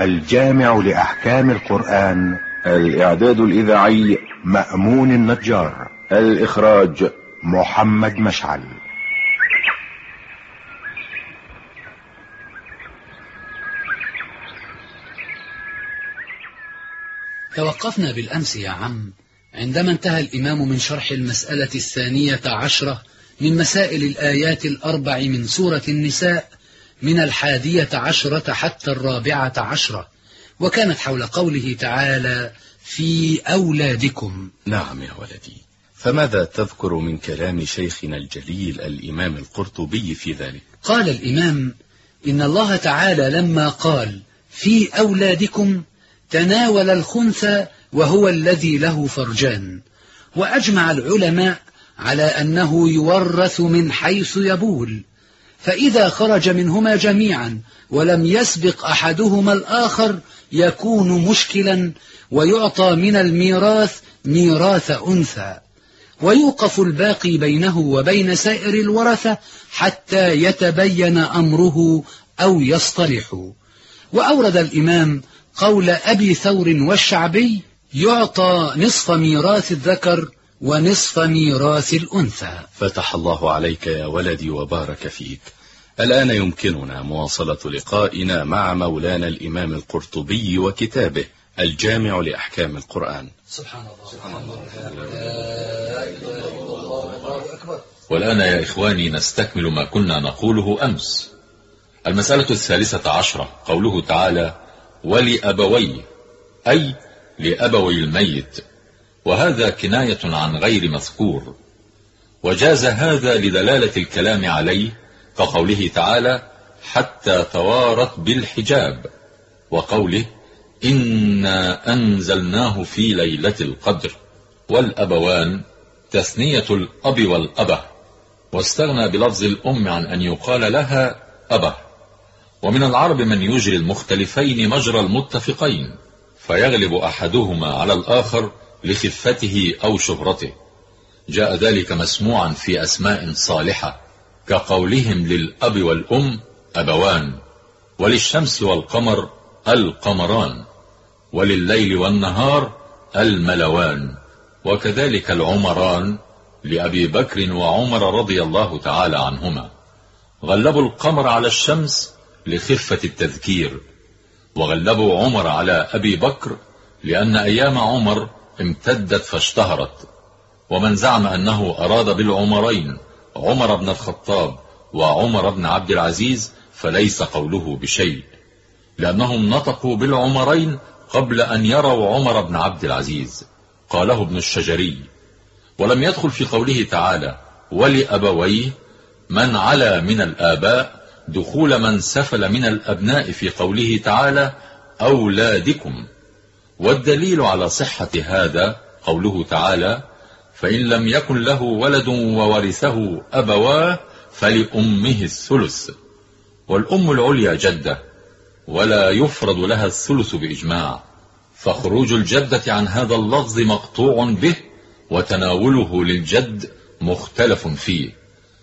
الجامع لأحكام القرآن. الإعداد الإذاعي. مأمون النجار. الإخراج. محمد مشعل. توقفنا بالأمس يا عم. عندما انتهى الإمام من شرح المسألة الثانية عشرة من مسائل الآيات الأربع من سورة النساء من الحادية عشرة حتى الرابعة عشرة وكانت حول قوله تعالى في أولادكم. نعم يا ولدي. فماذا تذكر من كلام شيخنا الجليل الإمام القرطبي في ذلك؟ قال الإمام إن الله تعالى لما قال في أولادكم تناول الخنثى وهو الذي له فرجان وأجمع العلماء على أنه يورث من حيث يبول فإذا خرج منهما جميعا ولم يسبق أحدهما الآخر يكون مشكلا ويعطى من الميراث ميراث أنثى. ويوقف الباقي بينه وبين سائر الورثة حتى يتبين أمره أو يصطلحوا وأورد الإمام قول أبي ثور والشعبي يعطى نصف ميراث الذكر ونصف ميراث الأنثى. فتح الله عليك يا ولدي وبارك فيك. الآن يمكننا مواصلة لقائنا مع مولانا الإمام القرطبي وكتابه الجامع لأحكام القرآن. سبحان الله, سبحان الله. والآن يا إخواني نستكمل ما كنا نقوله أمس. المسألة الثالثة عشرة. قوله تعالى ولأبوي أي لأبوي الميت. وهذا كناية عن غير مذكور. وجاز هذا لدلالة الكلام عليه كقوله تعالى حتى توارت بالحجاب وقوله إنا أنزلناه في ليلة القدر والأبوان تثنية الأب والأبة واستغنى بلفظ الأم عن أن يقال لها أبة. ومن العرب من يجري المختلفين مجرى المتفقين فيغلب أحدهما على الآخر لخفته أو شهرته. جاء ذلك مسموعا في أسماء صالحة كقولهم للأب والأم أبوان وللشمس والقمر القمران ولليل والنهار الملوان وكذلك العمران لأبي بكر وعمر رضي الله تعالى عنهما. غلبوا القمر على الشمس لخفة التذكير وغلبوا عمر على أبي بكر لأن أيام عمر امتدت فاشتهرت ومن زعم أنه أراد بالعمرين عمر بن الخطاب وعمر بن عبد العزيز فليس قوله بشيء لأنهم نطقوا بالعمرين قبل أن يروا عمر بن عبد العزيز قاله ابن الشجري. ولم يدخل في قوله تعالى ولأبويه من علا من الآباء دخول من سفل من الأبناء في قوله تعالى أولادكم والدليل على صحة هذا قوله تعالى فإن لم يكن له ولد وورثه أبواه فلأمه الثلث. والأم العليا جدة ولا يفرض لها الثلث بإجماع. فخروج الجدة عن هذا اللفظ مقطوع به وتناوله للجد مختلف فيه.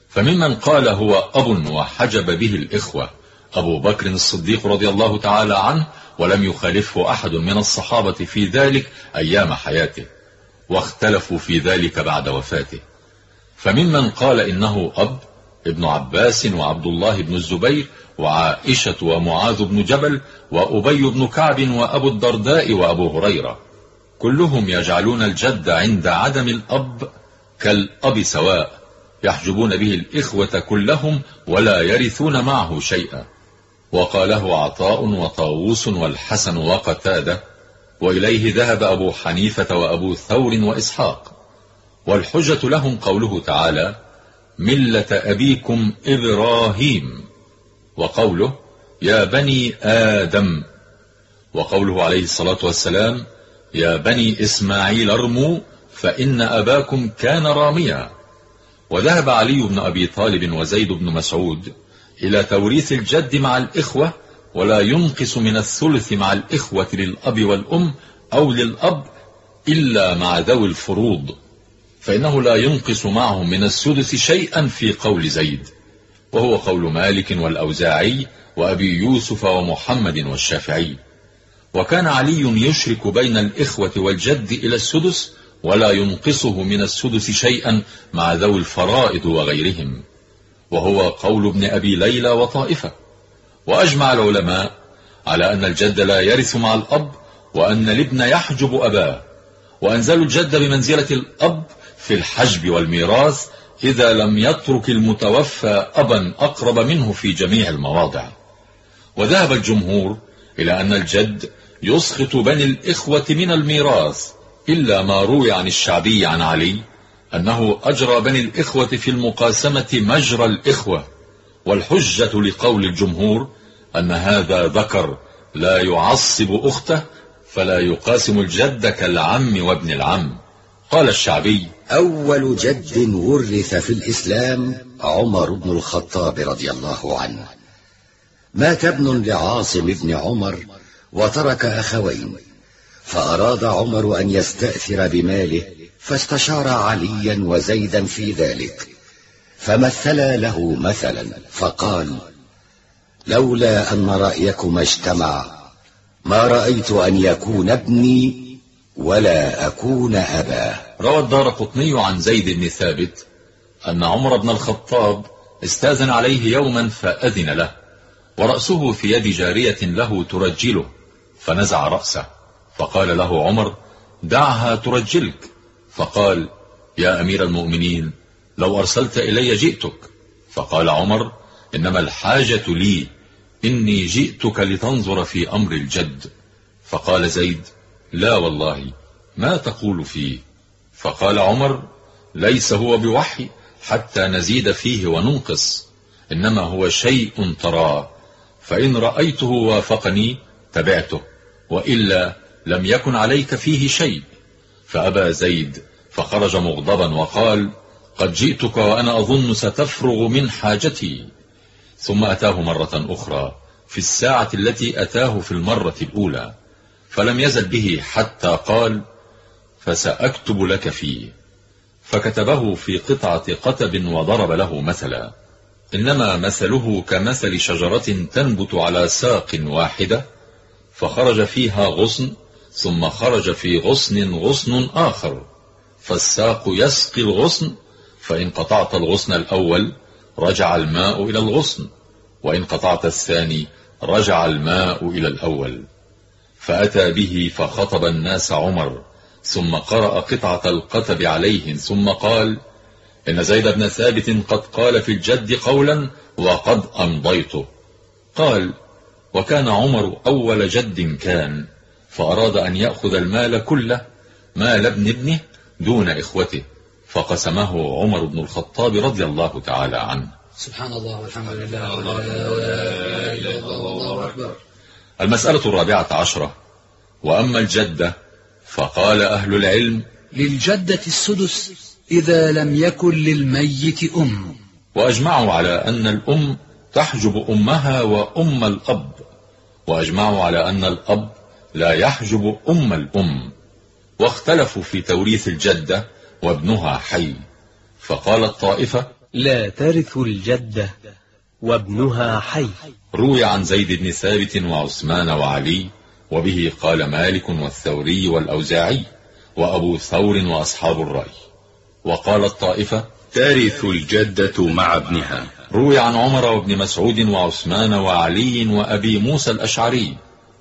فممن قال هو أب وحجب به الإخوة أبو بكر الصديق رضي الله تعالى عنه ولم يخالفه أحد من الصحابة في ذلك أيام حياته واختلفوا في ذلك بعد وفاته. فممن قال إنه أب ابن عباس وعبد الله بن الزبير وعائشة ومعاذ بن جبل وأبي بن كعب وأبو الدرداء وأبو هريرة. كلهم يجعلون الجد عند عدم الأب كالأب سواء يحجبون به الإخوة كلهم ولا يرثون معه شيئا. وقاله عطاء وطاووس والحسن وقتادة وإليه ذهب أبو حنيفة وأبو ثور وإسحاق. والحجة لهم قوله تعالى ملة أبيكم إبراهيم وقوله يا بني آدم وقوله عليه الصلاة والسلام يا بني إسماعيل ارموا فإن أباكم كان راميا وذهب علي بن أبي طالب وزيد بن مسعود إلى توريث الجد مع الإخوة ولا ينقص من الثلث مع الإخوة للأب والأم أو للأب إلا مع ذوي الفروض. فإنه لا ينقص معهم من السدس شيئا في قول زيد. وهو قول مالك والأوزاعي وأبي يوسف ومحمد والشافعي. وكان علي يشرك بين الإخوة والجد إلى السدس ولا ينقصه من السدس شيئا مع ذوي الفرائض وغيرهم. وهو قول ابن أبي ليلى وطائفة. وأجمع العلماء على أن الجد لا يرث مع الأب وأن الابن يحجب أباه. وأنزلوا الجد بمنزلة الأب في الحجب والميراث إذا لم يترك المتوفى أبا أقرب منه في جميع المواضع. وذهب الجمهور إلى أن الجد يسخط بني الإخوة من الميراث إلا ما روي عن الشعبي عن علي أنه أجرى بني الإخوة في المقاسمة مجرى الإخوة والحجة لقول الجمهور أن هذا ذكر لا يعصب أخته فلا يقاسم الجد كالعم وابن العم. قال الشعبي أول جد ورث في الإسلام عمر بن الخطاب رضي الله عنه. مات ابن لعاصم بن عمر وترك أخوين فأراد عمر أن يستأثر بماله فاستشار عليا وزيدا في ذلك فمثلا له مثلا فقال لولا أن رأيكما اجتمع ما رأيت أن يكون ابني ولا أكون أباه روى الدار قطني عن زيد بن ثابت أن عمر بن الخطاب استاذن عليه يوما فأذن له ورأسه في يد جارية له ترجله فنزع رأسه فقال له عمر دعها ترجلك. فقال يا أمير المؤمنين لو أرسلت إلي جئتك. فقال عمر إنما الحاجة لي إني جئتك لتنظر في أمر الجد. فقال زيد لا والله ما تقول فيه. فقال عمر ليس هو بوحي حتى نزيد فيه وننقص إنما هو شيء تراه فإن رأيته وافقني تبعته وإلا لم يكن عليك فيه شيء. فأبى زيد فخرج مغضبا وقال قد جئتك وأنا أظن ستفرغ من حاجتي. ثم أتاه مرة أخرى في الساعة التي أتاه في المرة الأولى فلم يزل به حتى قال فسأكتب لك فيه. فكتبه في قطعة قتب وضرب له مثلا. إنما مثله كمثل شجرة تنبت على ساق واحدة فخرج فيها غصن ثم خرج في غصن غصن آخر. فالساق يسقي الغصن فإن قطعت الغصن الأول رجع الماء إلى الغصن وإن قطعت الثاني رجع الماء إلى الأول. فأتى به فخطب الناس عمر ثم قرأ قطعة القتب عليهم ثم قال إن زيد بن ثابت قد قال في الجد قولا وقد أمضيته. قال وكان عمر أول جد كان. فأراد أن يأخذ المال كله مال ابن ابنه دون إخوته فقسمه عمر بن الخطاب رضي الله تعالى عنه. سبحان الله والحمد لله ولا إله إلا الله والله أكبر المسألة الرابعة عشرة. وأما الجدة فقال أهل العلم للجدة السدس إذا لم يكن للميت أم. وأجمعوا على أن الأم تحجب أمها وأم الأب. وأجمعوا على أن الأب لا يحجب أم الأم. واختلفوا في توريث الجدة وابنها حي. فقال الطائفة لا ترث الجدة وابنها حي. روي عن زيد بن ثابت وعثمان وعلي وبه قال مالك والثوري والأوزاعي وأبو ثور وأصحاب الرأي. وقال الطائفة ترث الجدة مع ابنها. روي عن عمر وابن مسعود وعثمان وعلي وأبي موسى الأشعري.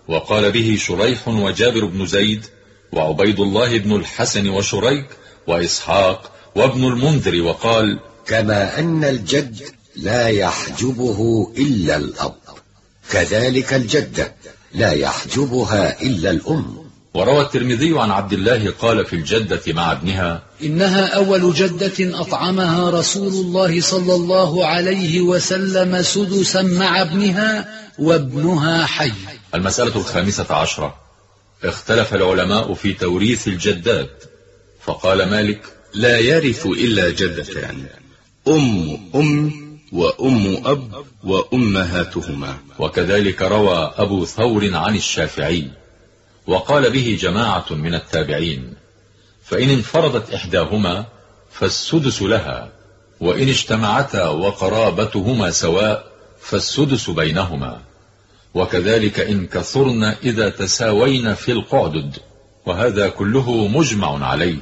وقال به شريح وجابر بن زيد وعبيد الله بن الحسن وشريك وإسحاق وابن المنذر وقال كما أن الجد لا يحجبه إلا الأب. كذلك الجدة لا يحجبها إلا الأم. وروى الترمذي عن عبد الله قال في الجدة مع ابنها إنها أول جدة أطعمها رسول الله صلى الله عليه وسلم سدسا مع ابنها وابنها حي. المسألة الخامسة عشرة. اختلف العلماء في توريث الجدات فقال مالك لا يرث إلا جدتان أم أم وأم أب وأمهاتهما. وكذلك روى أبو ثور عن الشافعي وقال به جماعة من التابعين فإن انفردت إحداهما فالسدس لها وإن اجتمعتا وقرابتهما سواء فالسدس بينهما. وكذلك إن كثرن إذا تساوين في القعدد وهذا كله مجمع عليه.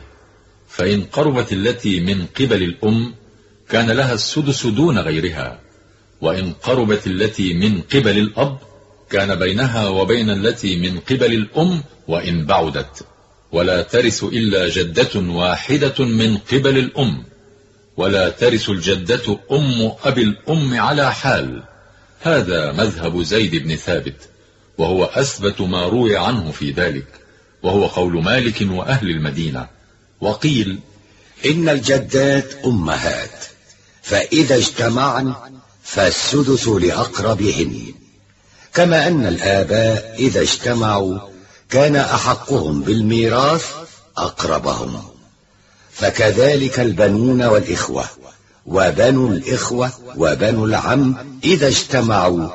فإن قربت التي من قبل الأم كان لها السدس دون غيرها. وإن قربت التي من قبل الأب كان بينها وبين التي من قبل الأم وإن بعدت. ولا ترث إلا جدة واحدة من قبل الأم. ولا ترث الجدة أم أبي الأم على حال. هذا مذهب زيد بن ثابت وهو أثبت ما روي عنه في ذلك وهو قول مالك وأهل المدينة وقيل إن الجدات أمهات فإذا اجتمعن فالسدس لأقربهن. كما أن الآباء إذا اجتمعوا كان أحقهم بالميراث أقربهم فكذلك البنون والإخوة. وبنو الإخوة وبنو العم إذا اجتمعوا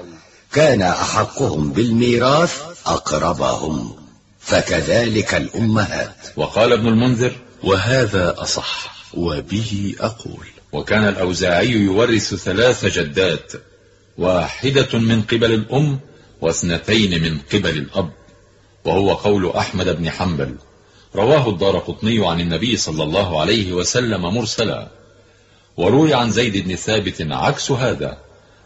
كان أحقهم بالميراث أقربهم فكذلك الأمهات. وقال ابن المنذر وهذا أصح وبه أقول. وكان الأوزاعي يورث ثلاث جدات واحدة من قبل الأم واثنتين من قبل الأب وهو قول أحمد بن حنبل. رواه الدار قطني عن النبي صلى الله عليه وسلم مرسلا. وروي عن زيد بن ثابت عكس هذا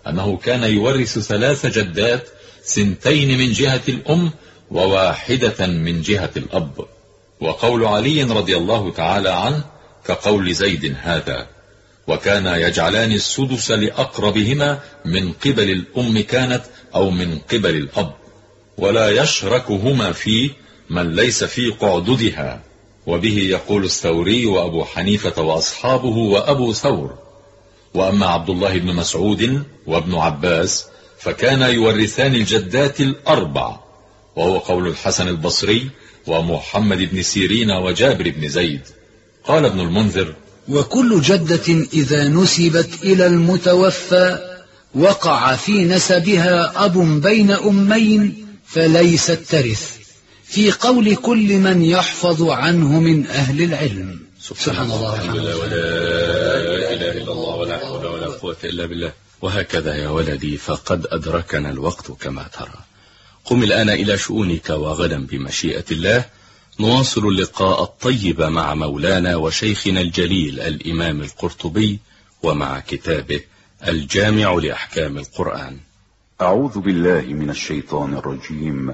أنه كان يورث ثلاث جدات سنتين من جهة الأم وواحدة من جهة الأب. وقول علي رضي الله تعالى عنه كقول زيد هذا وكان يجعلان السدس لأقربهما من قبل الأم كانت أو من قبل الأب ولا يشركهما فيه من ليس في قعددها وبه يقول الثوري وأبو حنيفة وأصحابه وأبو ثور وأما عبد الله بن مسعود وابن عباس فكان يورثان الجدات الأربع وهو قول الحسن البصري ومحمد بن سيرين وجابر بن زيد. قال ابن المنذر وكل جدة إذا نسبت إلى المتوفى وقع في نسبها أب بين أمين فليست ترث في قول كل من يحفظ عنه من أهل العلم. سبحان الله. الحمد لله ولا إله إلا الله ولا حول ولا قوة إلا بالله. وهكذا يا ولدي فقد أدركنا الوقت كما ترى. قم الآن إلى شؤونك وغدا بمشيئة الله. نواصل اللقاء الطيب مع مولانا وشيخنا الجليل الإمام القرطبي ومع كتابه الجامع لأحكام القرآن. أعوذ بالله من الشيطان الرجيم.